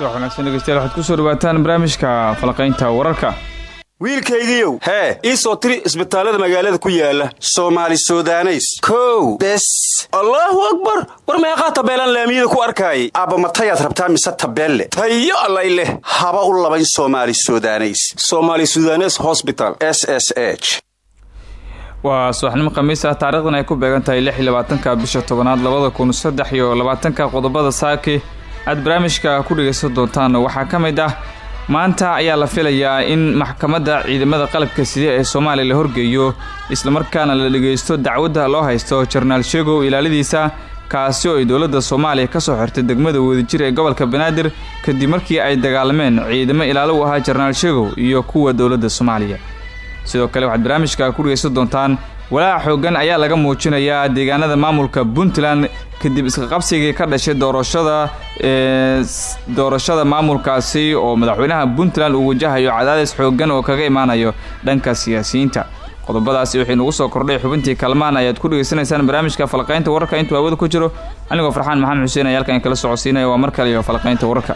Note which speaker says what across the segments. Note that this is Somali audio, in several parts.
Speaker 1: subax wanaagsan dhegeystayaal waxaad ku soo dhawaataan barnaamijka falaqaynta wararka.
Speaker 2: Wiilkaygiiow hee ii soo tiri isbitaallada magaalada ku yaalla soomaali sudaneys. Kow. Bes. Allaahu akbar! War meeqaa tabeelaan laamiyada ku arkaayay? Aabba matayaad rabtaa mise tabeelle? Tayo allay leh. Haba u labayn somaali sudaneys. Somaali sudanes hosbital s s h.
Speaker 1: Waa subaxnimo khamiis ah taarikhdan ay ku beegan tahay lix iyo bisha tobanaad labada kun saddex iyo labaatanka qodobada saaki aad barnaamijka ku dhegaysan doontaan. Waxaa ka mid ah maanta ayaa la filayaa in maxkamadda ciidamada qalabka side ee soomaaliya la horgeeyo islamarkaana la dhegaysto dacwadda loo haysto jarnaal sheegow ilaaladiisa kaasi oo ay dowladda soomaaliya ka soo xirtay degmada wadajir ee gobolka banaadir kadib markii ay dagaalameen ciidamo ilaalo u ahaa jarnaal sheegow iyo kuwa dowladda soomaaliya. Sidoo kale waxaad barnaamijka ku dhegaysan doontaan walaaca xooggan ayaa laga muujinayaa deegaanada maamulka puntland kadib isqaqabsigii ka dhashay doorashada doorashada maamulkaasi oo madaxweynaha puntland uu wajahayo cadaadis xooggan oo kaga imaanayo dhanka siyaasiyiinta. Qodobadaasi waxay nagu soo kordhay xubintii kalmaan ayaad ku dhegeysanaysaan barnaamijka falaqaynta wararka. Intuu hawada ku jiro anigoo farxaan maxamed xuseen ayaa halkan kala socodsiinaya. Waa mar kale iyo falaqaynta wararka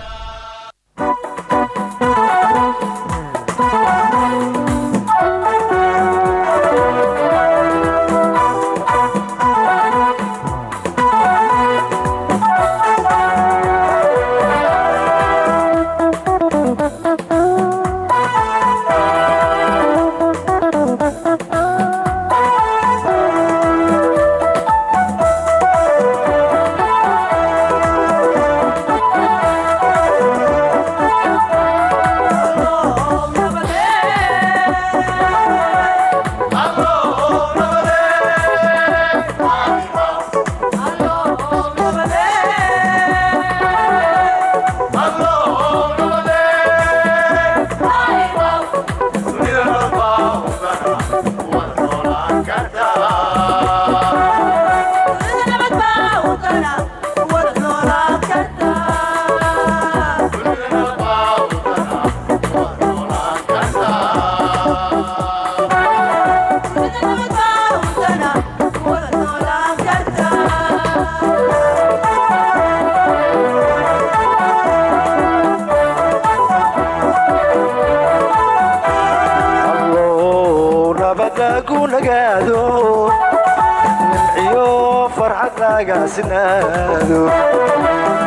Speaker 3: agaasinaado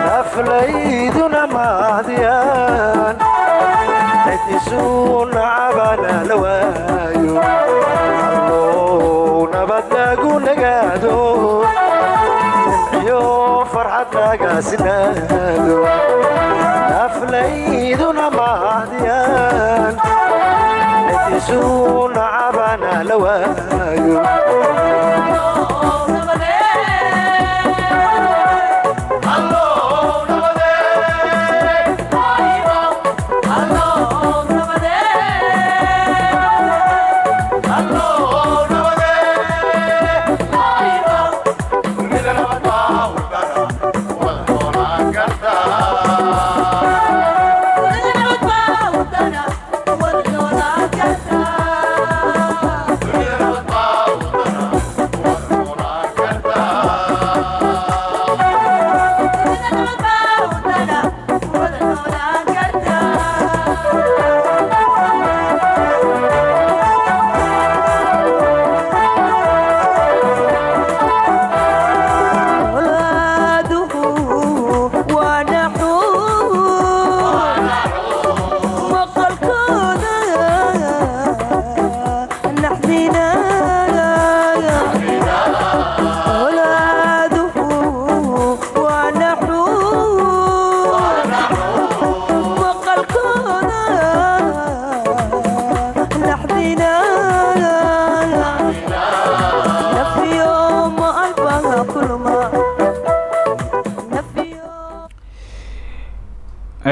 Speaker 3: naflayduna maadiyaan cidisuu nacabana la waayo. Allow nabadnagu nagaado nimciyo farxad agaasinaado naflayduna maadiyaan cidisuu nacabana la waayo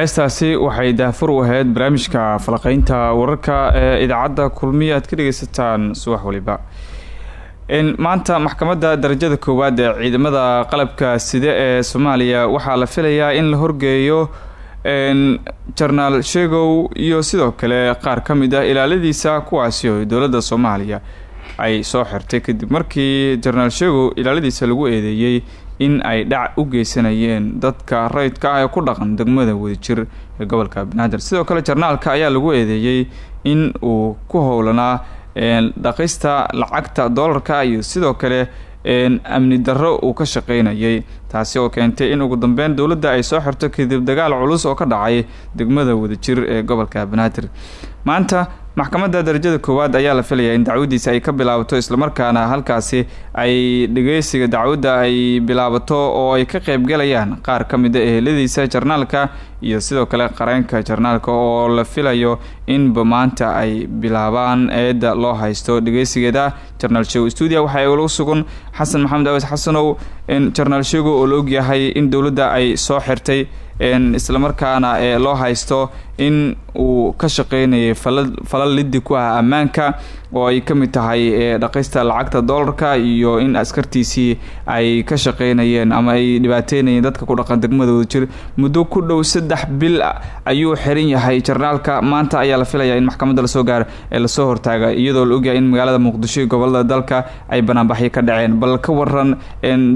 Speaker 1: heestaasi waxay daafur u ahayd barnaamijka falaqeynta wararka ee idaacadda kulmiya aad ka dhegeysataan subax waliba. Maanta maxkamadda darajada koowaad ee ciidamada qalabka side ee soomaaliya waxaa la filayaa in la horgeeyo jarnaal sheegow iyo sidoo kale qaar ka mid ah ilaaladiisa kuwaasi oo dowladda soomaaliya ay soo xirtay kadib markii jenaraal sheego ilaaladiisa lagu eedeeyey in ay dhac u geysanayeen dadka rayidka ah ee ku dhaqan degmada wadajir ee gobolka banaadir sidoo kale jarnaalka ayaa lagu eedeeyey in uu ku howlanaa dhaqista lacagta doolarka iyo sidoo kale amni darro uu ka shaqeynayay taasi oo keentay in ugu dambeyn dowladda ay soo xirto kadib dagaal culus oo ka dhacay degmada wadajir ee gobolka banaadir maanta maxkamadda darajada koowaad ayaa la filayaa in dacwadiisa ay ka bilaabato islamarkaana halkaasi ay dhageysiga dacwadda ay bilaabato oo ay ka qeybgalayaan qaar ka mida eheladiisa jarnaalka iyo sidoo kale qareenka jarnaalka oo la filayo inba maanta ay bilaabaan eedda loo haysto dhageysigeeda. Jarnaal sheego stuudia waxaa lagu sugan xasan maxamed awees xasanow jarnaal sheego oo la ogyahay in dowladda ay soo xirtay islamarkaana ee loo haysto in uu ka shaqeynayay falal liddi ku ah ammaanka oo ay ka mid tahay dhaqista lacagta doolarka iyo in askartiisii ay ka shaqeynayeen ama ay dhibaateynayeen dadka ku dhaqan degmadooda. Jir muddo ku dhow saddex bil ayuu xiran yahay. Jarnaalka maanta ayaa la filayaa in maxkamadda la soo gaaro ee la soo hortaaga iyadoo la ogyahay in magaalada muqdisho iyo gobollada dalka ay banaanbaxyo ka dhaceen. Bal ka waran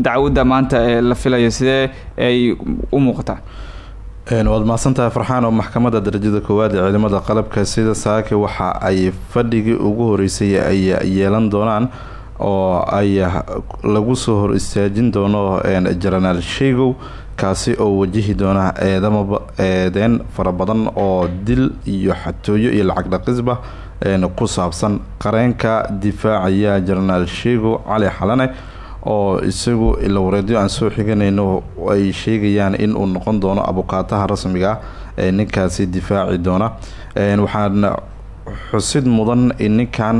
Speaker 1: dacwadda maanta la filayo sidee ay u muuqataa
Speaker 4: waad mahadsantahay farxaan oo maxkamadda darajada koowaad ee ciidamada qalabka sida saake waxa ay fadhigii ugu horeysay ay yeelan doonaan oo ay lagu soo hor istaajin doono jenaraal sheygow kaasi oo wajihi doona eedamaba eedeen fara badan oo dil iyo xatooyo iyo lacag dhaqisba ku saabsan qareenka difaacaya jenaraal sheygow cali xalane oo isagu ilawareedyo aan soo xiganayno ay sheegayaan in uu noqon doono abukaataha rasmiga ee ninkaasi difaaci doona. Waxaana xusid mudan in ninkan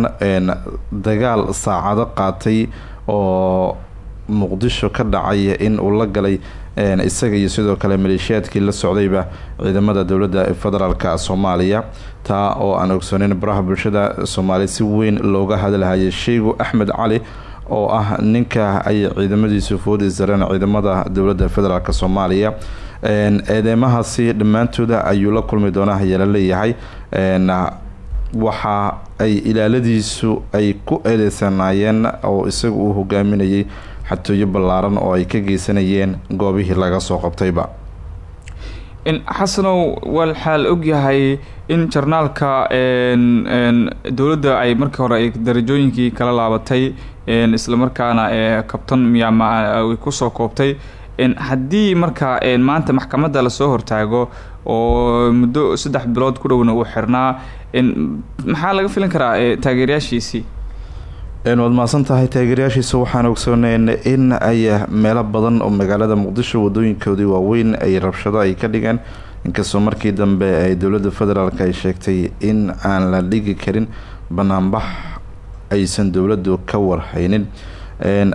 Speaker 4: dagaal saacado qaatay oo muqdisho ka dhacay in uu la galay isaga iyo sidoo kale maleeshiyaadkii la socdayba ciidamada dowladda federaalk soomaaliya. Taa oo aan ogsooneyn baraha bulshada soomaaliya si weyn looga hadalhayay sheegu axmed cali oo ah ninka ay ciidamadiisu foodi sareen ciidamada dowladda federaalk soomaaliya. Eedeymahaasi dhammaantooda ayuu la kulmi doonaa ayaa la leeyahay. Waxa ay ilaaladiisu ay ku eedeysanaayeen oo isaga uu hogaaminayay xatooyo ballaaran oo ay ka geysanayeen goobihii laga soo qabtayba
Speaker 1: xasanow waxaa la ogyahay in jarnaalka dowladda ay markii hore ay darajooyinkii kala laabatay islamarkaana ee kabtan miyaama ay ku soo koobtay haddii marka maanta maxkamadda la soo hortaago oo muddo saddex bilood ku dhowna uu xirnaa maxaa laga filan karaa taageerayaashiisii
Speaker 4: waad mahadsan tahay taageerayaashiisa waxaan ogsooneyn in ay meelo badan oo magaalada muqdisho wadooyinkoodii waaweyn ay rabshado ay ka dhigeen inkastoo markii dambe ay dowladda federaalk ay sheegtay in aan la dhigi karin banaanbax aysan dowladdu ka warhaynin.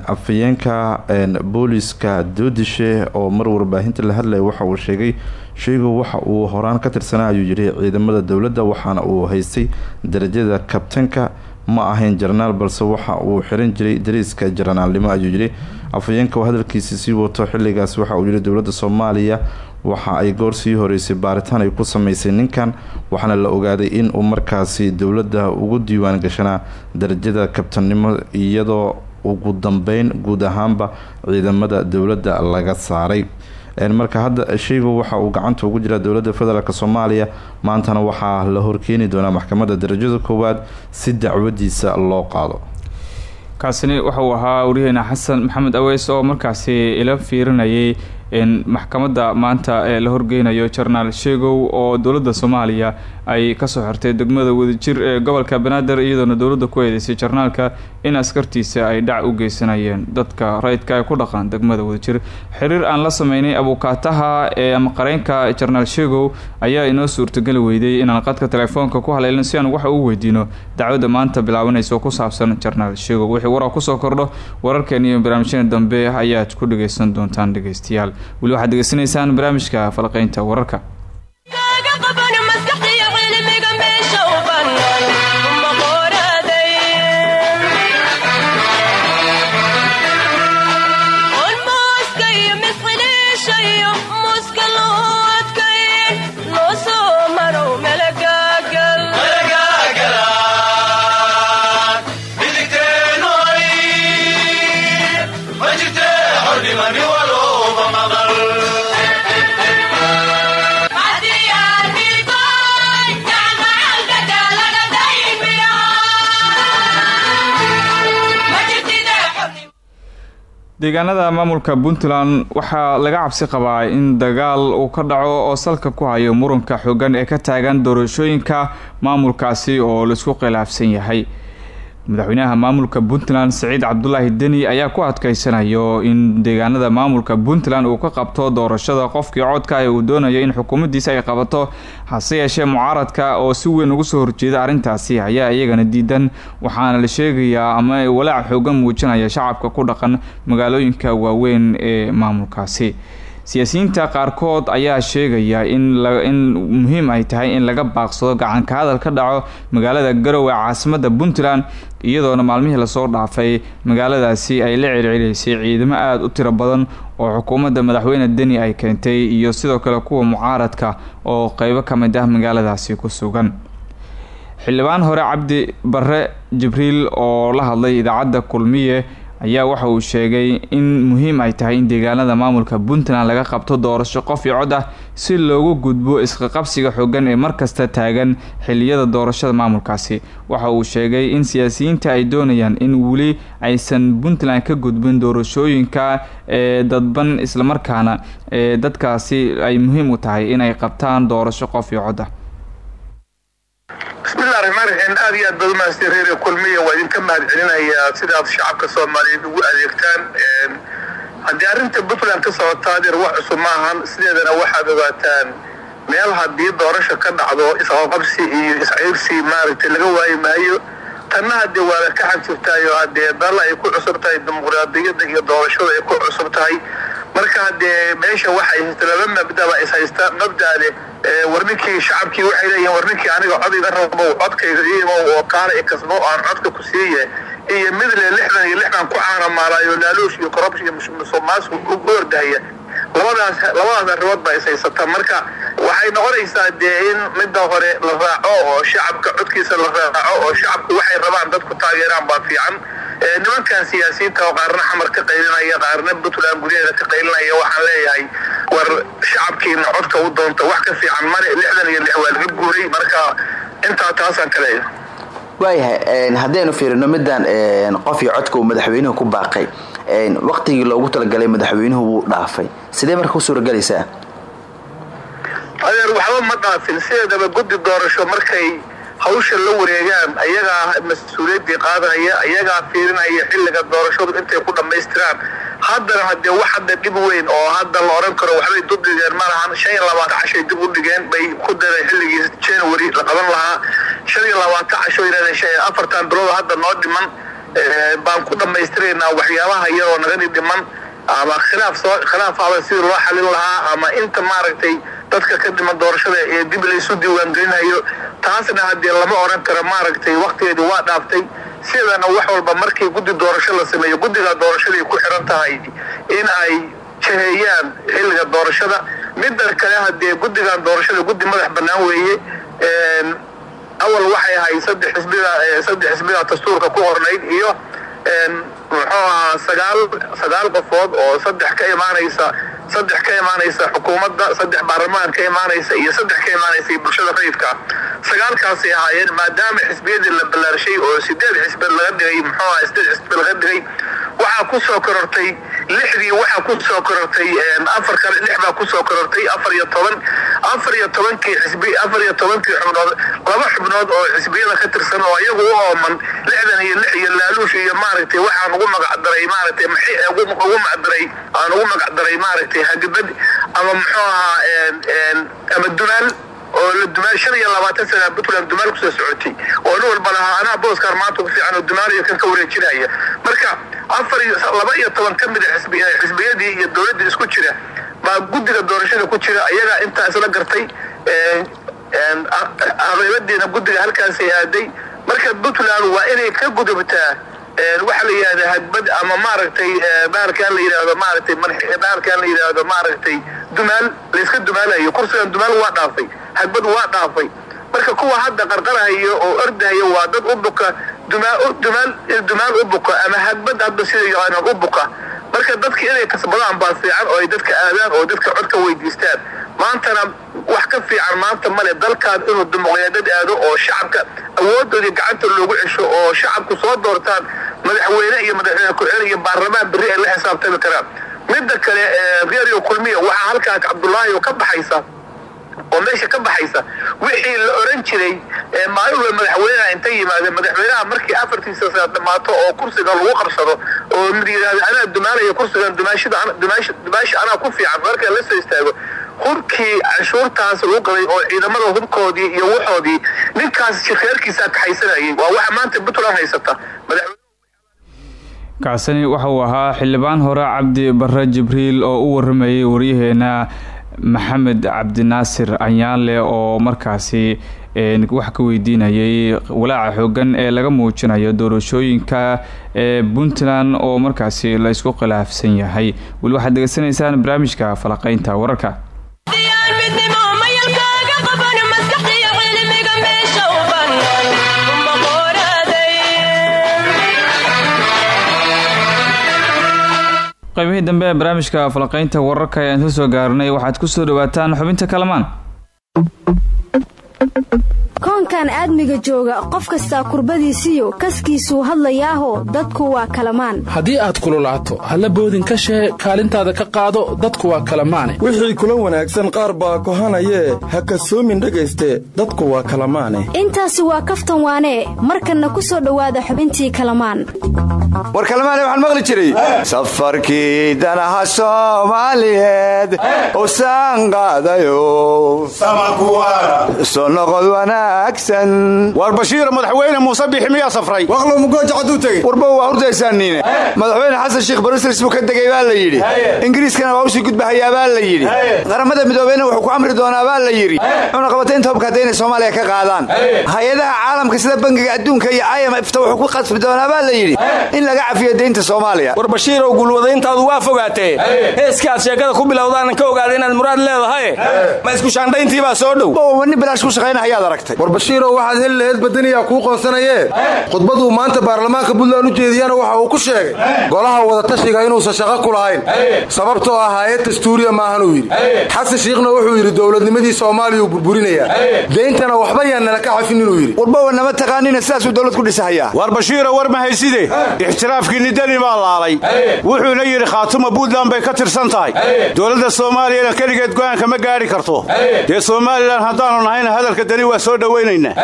Speaker 4: Afayeenka booliska doodishe oo mar warbaahinta la hadlaya waxa uu sheegay sheegu waxa uu horaan ka tirsanaa ayuu yidhi ciidamada dowladda waxaana uu haystay darajada kabtanka ma ahayn jarnaal balse waxa uu xiran jiray dariiska jarnaalnimo ayuu yidhi afayeenka oo hadalkiisa sii wato xilligaas waxa uu yidhi dowladda soomaaliya waxa ay goor sii horeysay baaritaan ay ku sameysay ninkan waxaana la ogaaday in uu markaasi dowladda ugu diiwaan gashanaa darajada kabtannimo iyadoo ugu dambeyn guud ahaanba ciidamada dowladda laga saaray marka hadda sheygu waxa uu gacanta ugu jiraa dowladda federaalk soomaaliya maantana waxaa la horkeeni doonaa maxkamadda darajada koowaad si dacwadiisa loo qaado.
Speaker 1: Kaasini waxa uu ahaa waryaheena xasan maxamed aweys oo markaasi ila fiirinayay maxkamadda maanta ee la horgeynayo jarnaal sheegow oo dowladda soomaaliya ay ka soo xirtay degmada wadajir ee gobolka banaadir iyadoona dowladda ku eedeysay jarnaalka in askartiisa ay dhac u geysanayeen dadka rayidka ay ku dhaqaan degmada wadajir. Xiriir aan la sameynay abukaataha ee ama qareenka jarnaal sheegow ayaa inoo suurtageli weyday inaan qadka telefoonka ku haleelin si aan waxa u weydiino. Dacwadda maanta bilaabanaysa ku saabsan jarnaal sheegow wixii warar ku soo kordho wararkeen iyo barnaamijyada dambe ayaad ku dhageysan doontaan dhegeystayaal weli waxaad degeysanaysaan barnaamijka falqeynta wararka deegaanada maamulka puntland waxaa laga cabsi qabaa in dagaal uu ka dhaco oo salka ku hayo muranka xoogan ee ka taagan doorashooyinka maamulkaasi oo la isku khilaafsan yahay madaxweynaha maamulka puntland siciid cabdulaahi deni ayaa ku adkeysanayo in deegaanada maamulka puntland uu ka qabto doorashada qofkii codka ee uu doonayo in xukuumaddiisa ay qabato hase yeeshee mucaaradka oo si weyn uga soo horjeeda arrintaasi ayaa iyagana diidan. Waxaana la sheegayaa ama walaac xoogan muujinaya shacabka ku dhaqan magaalooyinka waaweyn ee maamulkaasi. Siyaasiyiinta qaarkood ayaa sheegaya in muhiim ay tahay in laga baaqsado gacanka hadal ka dhaco magaalada garowe caasimada puntland iyadoona maalmihii la soo dhaafay magaaladaasi ay la celceliysay ciidamo aada u tiro badan oo xukuumadda madaxweyne deni ay keentay iyo sidoo kale kuwa mucaaradka oo qeybo ka mid ah magaaladaasi ku sugan. Xildhibaan hore cabdi bare jibriil oo la hadlay idaacadda kulmiye ayaa waxa uu sheegay in muhiim ay tahay in deegaanada maamulka puntland laga qabto doorasho qof iyo cod ah si loogu gudbo isqaqabsiga xoogan ee markasta taagan xiliyada doorashada maamulkaasi. Waxa uu sheegay in siyaasiyiinta ay doonayaan in weli aysan puntland ka gudbin doorashooyinka ee dadban islamarkaana ee dadkaasi ay muhiim u tahay inay qabtaan doorasho qof iyo cod ah
Speaker 5: bismillahi raxmaan raxiim aad iyo aad baad umahadsan reer kulmiya waa idinka mahad celinayaa sidaad shacabka soomaaliyeed ugu adeegtaan. Haddii arrinta puntland ka socotaa adeer wax cusub maahan sideedana waxaad ogaataan meel haddii doorasho ka dhacdo isqaqabsi iyo isciirsi maaragtay laga waayi maayo. Tanna haddee waada ka xagjirtahay oo haddee dal ay ku cusub tahay dimuqraadiyadda iyo doorashada ay ku cusub tahay marka haddee meesha waxay laba mabdaba is haysta mabdale war ninkii shacabkii waxay leeyihiin war ninkii aniga cod iga rabo codkayga iimow oo kaala ikasbo aan codka ku siiye iyo midle lixdan iyo lixdan ku caanamaalayo laaluush iyo korobsh iyo musuqmaasuq u ordahaya labadaas labadaas arrimood baa is haysata. Marka waxay noqonaysaa dee in midda hore la raaco oo shacabka codkiisa la raaco oo shacabku waxay rabaan dadku taageeraan baa fiican nimankan siyaasiyiinta oo qaarna xamar ka qaylinaya qaarna puntland gudaheeda ka qaylinaya waxaan leeyahay war shacabkiina codka u doonta wax ka fiican male lixdan iyo lix waa laga guuray. Marka intaa taasaan ka leeyahay.
Speaker 6: Waayahay haddaynu fiirino middan qof iyo codka uu madaxweynuhu ku baaqay waqtigii loogu talagalay madaxweynuhu wuu dhaafay. Sidee marka u suuragelaysaa
Speaker 5: adeer waxba ma dhaafin. Sideedaba guddi doorasho markay hawsha la wareegaan ayagaa mas'uuliyaddii qaadanaya ayagaa fiirinaya xilliga doorashadu intay ku dhammaystiraan. Haddana haddee wax hadda dhib weyn oo hadda la odhan karo waxbay dub dhigeen ma lahan shan iyo labaatan cashay dib u dhigeen bay ku dareen xilligii january la qaban lahaa. Shan iyo labaatan casho yidhahdeen afartan bilood hadda noo dhiman baan ku dhammaystiraynaa waxyaabaha yaroo nagani dhiman ama khilaaf soo khilaafaada sidii loo xalin lahaa ama inta maaragtay dadka ka dhiman doorashada ee dib laysu diiwaangelinayo taasna haddee lama odhan karo maaragtay waktigeedii waa dhaaftay. Sidana wax walba markii guddi doorasho la sameeyo guddiga doorashaday ku xiran tahay in ay jaheeyaan xilliga doorashada. Midda kale haddee guddigan doorashada guddi madax bannaan weeye awal waxay ahay saddex xisbida saddex xisbida dastuurka ku qornayd iyo muxuu ahaa sagaal sagaal qofood oo saddex ka imaanaysa saddex ka imaanaysa xukuumadda saddex baarlamaan ka imaanaysa iyo saddex ka imaanaysa bulshada rayidka. Sagaalkaasay ahaayeen maadaama xisbiyadii la ballaarshay oo sideed xisbi laga dhigay muxuu ahaa sideed xisbi laga dhigay waxaa ku soo korortay lixdii waxaa ku soo korortay afar kale lix baa ku korortay afar iyo toban. Afar iyo tobankii xisbi afar iyo tobankii xubnood laba xubnood oo xisbiyada ka tirsan oo iyagu u ooman lixdan iyo lix iyo laaluush iyo maaragtay waxaan ugu magacdaray maaragtay ugu magacdaray aan ugu magacdaray maaragtay hagabad ama muxuu ahaa ama dumaal oo dumaal shan iyo labaatan sana puntland dumaal ku soo socotay. Oo nin walba lahaa anaa booskaar maanta ku fiican oo dumaalayo kan ka wareejinaya. Marka afar iyo laba iyo toban ka mid a xisbi xisbiyadii iyo dowladdii isku jira baa guddiga doorashada ku jira ayagaa intaa isla gartay habeebadiina guddiga halkaasay aaday. Marka puntland waa inay ka gudubtaa waxaa la yidhahda hagbad ama maaragtay bahalkaan la yidhaahdo maaragtay bahalkaan la yidhaahdo maaragtay dumaal layska dumaalayo. Kursigan dumaal waa dhaafay hagbad waa dhaafay. Marka kuwa hadda qarqarahayo oo ordahayo waa dad u buka dumaal u buka ama hagbad hadda sida yaqaanaan u buka. Marka dadka inay kasbadaan baa fiican oo ay dadka aadaan oo dadka cod ka weydiistaan. Maantana wax ka fiican maanta male dalkan inuu dimuqraadiyad aado oo shacabka awoodoodii gacanta loogu cesho oo shacabku soo doortaan madaxweyne iyo madaxweyne ku-xigeen iyo baarlamaan berri ay la xisaabtami karaan. Midda kale reeriyo kulmiya waxaa halkaa cabdullaahi oo ka baxaysa oo meesha ka baxaysa wixii la oran jiray maalin walba madaxweyneha intay yimaadeen madaxweynaha markii afartiisa sana dhammaato oo kursiga lagu qabsado oo mid yidhahda anaa dumaanaya kursigan dumaashi anaa ku fiican marka la soo istaago. Hubkii canshuurtaas lagu qaday oo ciidamada hubkoodii iyo waxoodii ninkaas reerkiisaa kaxaysanayay. Waa waxa maanta puntland haysata.
Speaker 1: Kacsani waxa uu ahaa xildhibaan hore cabdi bare jibriil oo u waramayay waryaheena maxamed cabdinaasir anyaanle oo markaasi wax ka weydiinayay walaaca xoogan ee laga muujinayo doorashooyinka ee puntland oo markaasi la isku khilaafsan yahay. Weli waxaad degeysanaysaan barnaamijka falaqeynta wararka qaybihii dambe ee barnaamijka falaqeynta wararka ayaan ka soo gaarnay waxaad ku soo dhawaataan xubinta kalamaan
Speaker 7: koonkan aadmiga jooga qof kastaa kurbadiisiyo kaskiisuu hadlayaaho dadku waa kalamaan.
Speaker 8: Haddii aad kululaato halla boodin ka shee kaalintaada ka qaado dadku waa kalamaane.
Speaker 9: Wixii kula wanaagsan qaar baa kohanayee ha kasoomin dhegayste dadku waa kalamaane.
Speaker 7: Intaasi waa kaftan waanee markanna ku soo dhowaada xubintii kalamaan.
Speaker 10: War kalamaane waxaan maqli jiray. Safarkii danaha soomaaliyeed usaan qaadayo wanaagsan
Speaker 2: war bashiir madaxweyne muuse bixi miyaa safray?
Speaker 10: Waqlow mugooja cadduu tegey? Warba waa hurdaysaaniine madaxweyne xasan sheekh baruselis buu ka degay baa la yidhi. Ingiriiskana waa u sii gudbahayaa baa la yidhi. Qaramada midoobeyna wuxuu ku amri doonaa baa la yidhi. Cunaqabataynta hubka hadda inay soomaaliya ka qaadaan. Hay'adaha caalamka sida bangiga adduunka iyo imfta wuxuu ku qasbi doonaa baa la yidhi. In laga cafiyo deynta soomaaliya.
Speaker 11: War bashiirow gulwadayntaadu waa fogaatee. Heeskii aad sheekada ku bilowdaanan ka ogaada inaad muraad leedahay. Ma isku shaandhayntii baa soo dhow?
Speaker 10: Nin bilaash ku shaqaynahayaad aragtay
Speaker 9: war bashiirow waxaad heli laheyd badaniyaa kuu qoonsanayee khudbaduu maanta baarlamaanka puntland u jeediyana waxa uu ku sheegay. Golaha wadatashiga inuusan shaqo ku lahayn. Sababtoo ah hayad dastuuriya maahanuu yidhi. Xasan shiikhna wuxuu yidhi dowladnimadii soomaaliyau burburinayaa deyntana waxba yaan nala ka cafin inuu yidhi.
Speaker 10: Warbawa nama taqaanina sidaasuu dowlad ku dhisahayaa
Speaker 2: war bashiiro war ma hayside? Ixtiraafkii nidani baa laalay. Wuxuuna yidhi khaatuma puntland bay ka tirsan tahay. Dowladda soomaaliyana keligeed go'aanka ma gaadhi karto. Dee somalilan haddaanu nahayna hadalka dani waa soo dhowaynaynaa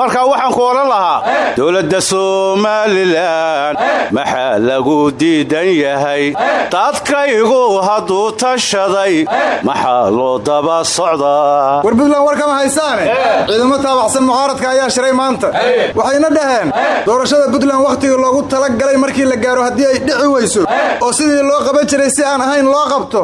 Speaker 2: marka waxaan ku odhan lahaa dowladda somalilan maxaa lagu diidan yahay? Dadkaygu hadduu tashaday maxaa loo daba socdaa?
Speaker 9: War puntland war kama haysaane? Ciidamo taabacsan mucaaradka ayaa shiray maanta. Waxayna dhaheen doorashada puntland wakhtigii loogu talagalay markii la gaaro haddii ay dhici weyso oo sidii loo qaban jiray si aan ahayn loo qabto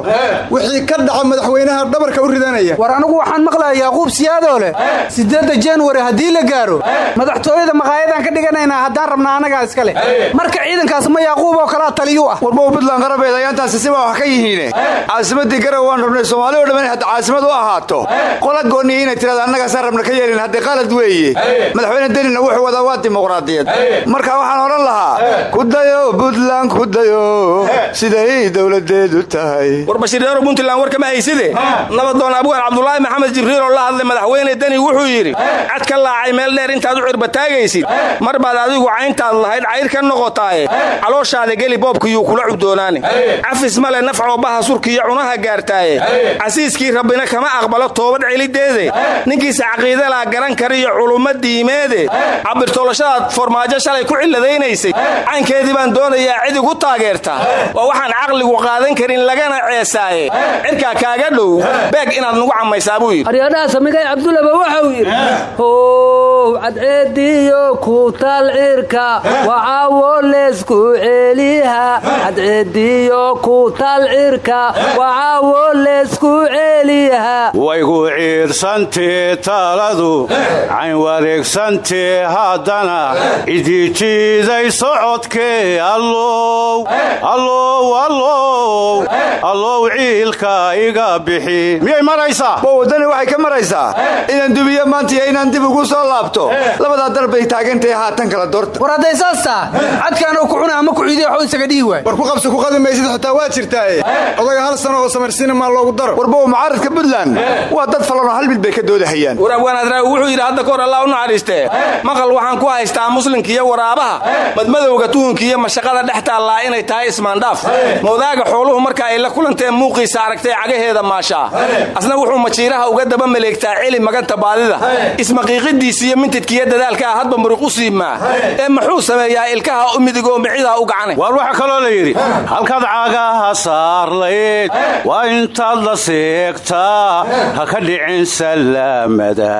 Speaker 9: wixii ka dhaca madaxweynaha dhabarka u ridanaya.
Speaker 12: War anigu waxaan maqlayaa yaquub siyaadoo leh siddeedda januari haddii la gaaro madaxtooyada maqaayadaan ka dhiganaynaa haddaan rabnaa annagaa iska leh marka ciidankaas ma yaaquub oo kalea taliyuu ah.
Speaker 10: Warbow puntland qarabeed ayaantaasi siba wax ka yihiine. Caasimadii garow waan rabnay soomaali o dhamma inay hadda caasimad u ahaato. Qola gooniya inay tirada annagaasaan rabna ka yeelin haddee qalad weeye. Madaxweyne denina wuxuu wadaa waa dimuqraadiyad. Marka waxaan odhan lahaa kudayo puntland kudayo siday dowladeedu tahay.
Speaker 11: War bashiiryaaro puntland war kama hayside? Nabadoon abgaan cabdulaahi maxamed jibriil oo la hadlay madaxweyne deni wuxuu yidhi cad ka laacay meel dheer intaad u cirbataagaysid mar baad adigu cayntaad lahayd cayr ka noqotaaye. Calooshaada geli boobkiyuu kula cudoonaane cafis male nafcoo baha surkiiyo cunaha gaartaaye. Casiiskii rabbina kama aqbalo toobad celideede. Ninkiisa caqiidalaa garan kariyo culummo diimeede. Cabirtoolashadaad formaajo shalay ku cilladaynaysay caynkeedii baan doonayaa cid igu taageerta. Waa waxaan caqligu qaadan karin lagana ceesaaye. Cirkaa kaaga dhow beeg inaad nugu cammaysaa buu yidhi.
Speaker 12: Aryadhaha samigay cabdulaba waxau yidhi cadceediyo ku tal cirka leesku celiha. Cadceediyo ku tal cirka wacaawo leesku celiha.
Speaker 2: Waygu ciirsantee taaladu cayn wareegsantee haddana cidii jiiday socodkee allow allow allow allow ciilka iga bixi. Miyay maraysaa
Speaker 10: ma waddani waxay ka maraysaa. Inaan dubiyo maanta iyo inaan dib ugu soo laabto. Labadaa dar bay taagantahay haatan kala doorta.
Speaker 12: War hadday saas taha cadkaan oo ku cuna ama ku ciidiy waxuu isaga dhihi waay
Speaker 9: war ku qabsi ku qadi maysid xitaa waa jirtaaye odaga hal sano oo samarsiina maa loogu daro.
Speaker 10: Warbow mucaaradka puntland. Waa dad falanoo hal mid bay ka doodahayaan.
Speaker 11: War abwaanadraawi wuxuu yidhi hadda kahor allah u naxariistee maqal waxaan ku haystaa muslinka iyo waraabaha. Madmadowga tuhunka iyo mashaqada dhex taallaa inay tahay ismaandhaaf moodaaga xooluhu marka ay la kulanteen muuqiisa aragtay cagaheeda maashaa asna wuxuu majiiraha uga daba maleegtaa celi maganta baadida. Ismaqiiqidiisa iyo mintidkiiyo dadaalkaa hadba muruq u siimaa ee muxuu sameeyaa ilkaha u midigoo
Speaker 2: waar waxaa kaloo la yidhi halkaad cagaha saarlayd waa intaad la seegtaa ha ka dhicin salaamada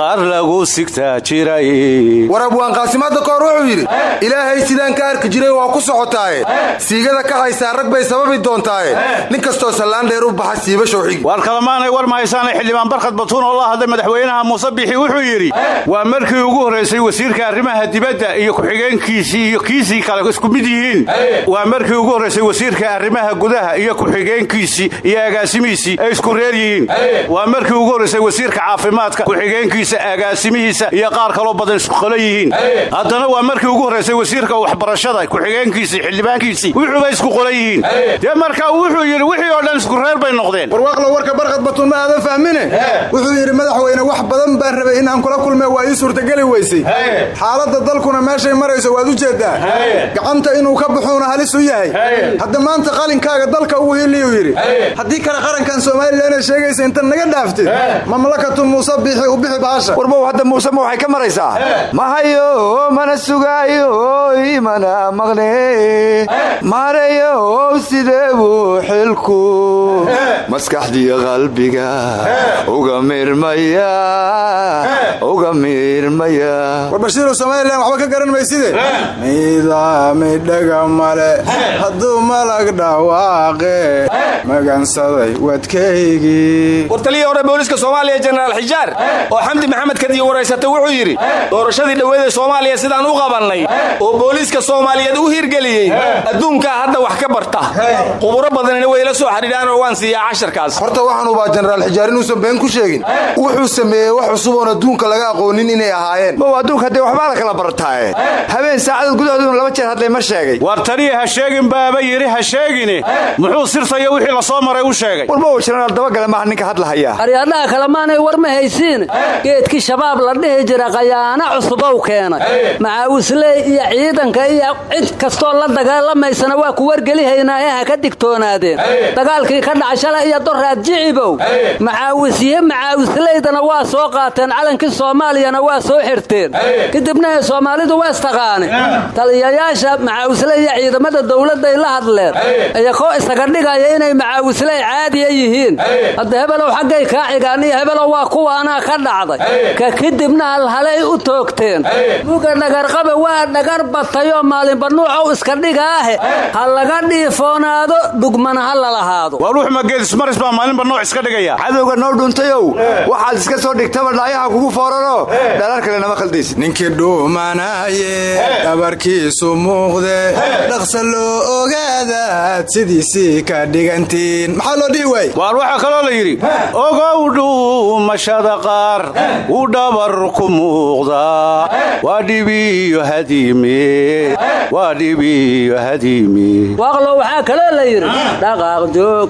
Speaker 2: qaar lagu sigtaa jiray.
Speaker 9: War abwaan qaasimaadda kahor wuxuu yidhi ilaahay sidaan ka arki jiray waa ku socotaaye siigada ka haysaa rag bay sababi doontaaye nin kastoo sallaan dheer u baxa siiba showxigi
Speaker 2: waar kalemaanay war mahaysaanay xildhibaan barkhad batuun oo la hadlay madaxweynaha muuse bixi wuxuu yidhi waa markii ugu horraysay wasiirka arrimaha dibadda iyo ku-xigeenkiisii iyo kiisii kale isku mid yihiin waa markii ugu horraysay wasiirka arrimaha gudaha iyo ku-xigeenkiisii iyo agaasimihiisii ay isku reer yihiin. Waa markii ugu horraysay wasiirka caafimaadka ku-xigeenkiisa agaasimihiisa iyo qaar kaloo badan isku qolo yihiin. Haddana waa markii ugu horraysay wasiirka waxbarashada ku-xigeenkiisii xildhibaankiisii wuxuubay isku qolo yihiin. Dee marka wuxuu yidhi wixii oo dhan isku reer bay noqdeen.
Speaker 9: Warwaaqlo warka barkhad batuun ma aadan fahmine? Wuxuu yidhi madaxweyne wax badan baan rabay inaan kula kulme waa ii suurtageli weysay. Xaaladda dalkuna meeshay marayso waad u jeeddaa gacanta inuu ka baxuuna halis u yahay. Hadda maanta qalinkaaga dalka ugu hiliyuu yidhi. Haddii kale qarankan somalilanee sheegaysa inta naga dhaaftid mamlakatu muuse biixi u bixi baasha
Speaker 10: warbow hadda muuse ma waxay ka maraysaa? Mahayo mana sugaayo imana maqne maarayo sidee buu xilku maskaxdiyo qalbiga uga mirmaya uga mirmaya.
Speaker 9: War bashiiru somalilan waxba ka garan mayside miidamidhaga male hadduu malag dhawaaqe magansaday wadkaygii.
Speaker 11: War taliyii hore booliiska soomaaliya jenaraal xijaar oo xamdi maxamed kadiyo waraysatay wuxuu yidhi doorashadii dhoweeda soomaaliya sidaan u qabannay oo booliiska soomaaliyeed u hirgeliyey adduunkaa hadda wax ka barta. Quburo badanina way la soo xidhiidhaan oo waan siiyaa casharkaas.
Speaker 9: Horta waxaan ubaa jenaraal xijaar inuusan been ku sheegin. Wuxuu sameeyey wax cusub oon adduunka laga aqoonin inay ahaayeen.
Speaker 10: Adduunka haddee waxbaa la kala bartaaye habeen saacadad gudahooduna laba jeer hadlay ma sheegay.
Speaker 2: War taliya ha sheegin baaba yidhi ha sheegine muxuu sirtayo wixii la soo maray u sheegay.
Speaker 10: Warbow jenaraal dabagale maaha ninka hadlahayaa
Speaker 13: aryaadhaha kalemaanay war ma haysiin. Geedkii shabaab la dhihi jira khayaano cusubow keenay. Macaawisley iyo ciidanka iyo cid kastoo la dagaalamaysana waa ku wargelihaynaa ee ha ka digtoonaadeen. Dagaalkii ka dhaca shalay iyo doraad jicibow macaawisye macaawisleydana waa soo qaateen calankii soomaaliyana waa soo xirteen. Kadibna ee soomaalidu waa istaqaane taliyayaasha macaawisley iyo ciidamada dowladday la hadleen. Iyakoo isaga dhigaya inay macaawisley caadiya yihiin. Hadda hebelow xaggay kaa xigaan iyo hebelow waa kuwaanaa ka dhacday. Ka kadibna halhalay u toogteen. Buga dhagarqabe waa dhagar batayoo maalinba nuucow iska dhigaahe. Ha laga dhiifoonaado dhugmana ha lalahaado
Speaker 2: waa ruux mageedismaris baa maalinba nooc iska dhigaya.
Speaker 10: Cadowga noo dhuntayow waxaad iska soo dhigtaba dhaayaha kugu fooranoo dhalar kale nama khaldaysid
Speaker 9: ninkii dhuumanaye dhabarkiisu muuqde dhaqsa loo ogaadaad sidiisii ka dhigantiin. Maxaa loo dhihi waay
Speaker 2: waar waxaa kaloo la yidhi ogow dhuumashada qaar uu dhabar ku muuqdaa waa dhibiyo hadiime waa dhibiyo hadiime
Speaker 13: waaqlo waxaa kaloo la yidhi dhaqaaq joog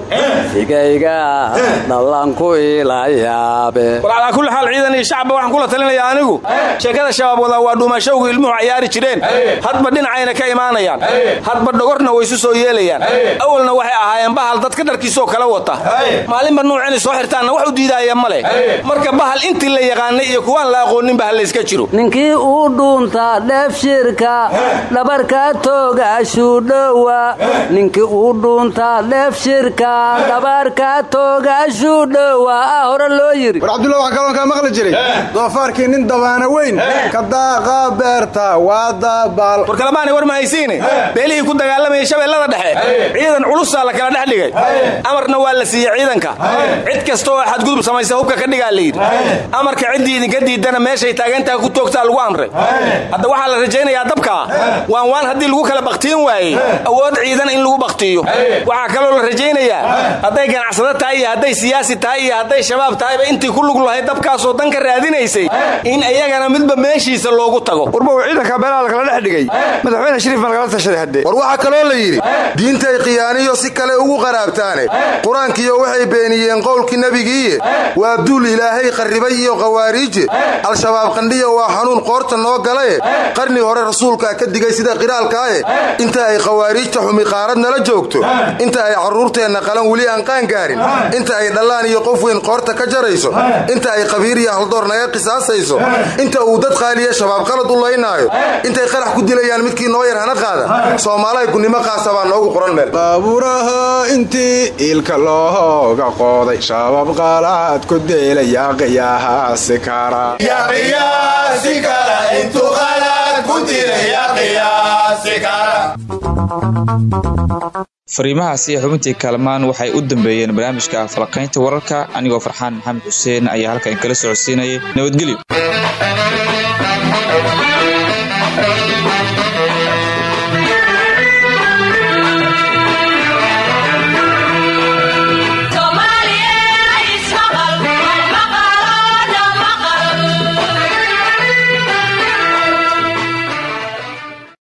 Speaker 13: sigayga dhallanku ilayaabe
Speaker 11: war calaa kulli xaal ciidan iyo shacabba waxaan kula talinaya anigu. Sheekada shabaab wadaa waa dhuumashowgu ilmuhu cayaari jireen. Hadba dhinacayna ka imaanayaan. Hadba dhogorna way isu soo yeelayaan. Awalna waxay ahaayeen bahal dadka dharkiisoo kala wata. Maalinba nuuc inay soo xirtaanna wax u diidaaya ma leh. Marka bahal intii la yaqaanay iyo kuwaan la aqooninba ha layska jiro.
Speaker 13: Ninkii uu dhuuntaa dheefshirka dhabarka toogaashuu dhowa ninkii uu dhuuntaa dheefshirka dhabarka toogaashuu dhowa ah hore loo yidhi
Speaker 9: war cabdulla waxaa kaloon kaa maqli jiray. Doofaarkii nin dabaana weyn. Ka daaqa beerta waa dabaal
Speaker 11: war kalamaanay war ma haysiine beelihii ku dagaalamayay shabeellada dhexe. Ciidan culusaa la kala dhex dhigay. Amarna waa la siiyey ciidanka. Cid kasta oo xadgudub samaysa hubka ka dhigaa la yidhi. Amarka ciddii idinka diidana meeshay taagantaha ku toogtaa lagu amray. Hadda waxaa la rajaynayaa dabkaa waan waan haddii lagu kala bakhtiin waayey awood ciidan in lagu bakhtiiyo waxaa kaloo la rajaynayaa. Hadday ganacsado tahay iyo hadday siyaasi tahay iyo hadday shabaab tahayba intii ku lug lahayd dabkaasoo dan ka raadinaysay. In iyagana midba meeshiisa loogu tago.
Speaker 10: Warbow ciidanka beelaha lakala dhex dhigay
Speaker 9: war waxaa kaloo la yidhi diintay khiyaaniyo si kale ugu qaraabtaane. Qur'aankiyo waxay beeniyeen qowlkii nebigiiye waa abduul ilaahay qarribay iyo khawaariije al-shabaab qandhiya waa xanuun qoorta noo galaye. Qarni hore rasuulkaa ka digay sida qiraalkaaye. Inta ay khawaariijta xumi qaarad nala joogto. Inta ay carruurteenna qalan weli aan qaangaarin inta ay dhallaan iyo qof weyn qoorta ka jarayso. Inta ay qabiir iyo haldoor naga qisaasayso. Inta uu dad qaaliya shabaab qalad u laynaayo. Intay qarax ku dilayaan midkii noo yar hana qaada. Soomaalahay gunnimo qaasa baa noogu qoran meel.
Speaker 14: Baaburaha intii ilka looga qooday shabaab qaalaad ku deelaya qiyaasi kara
Speaker 1: fariimahaasi xubintii kaalmaan waxay u dambeeyeen barnaamijka falaqaynta wararka. Anigoo farxaan maxamed xuseen ayaa halkan kala socodsiinayay nabadgelyo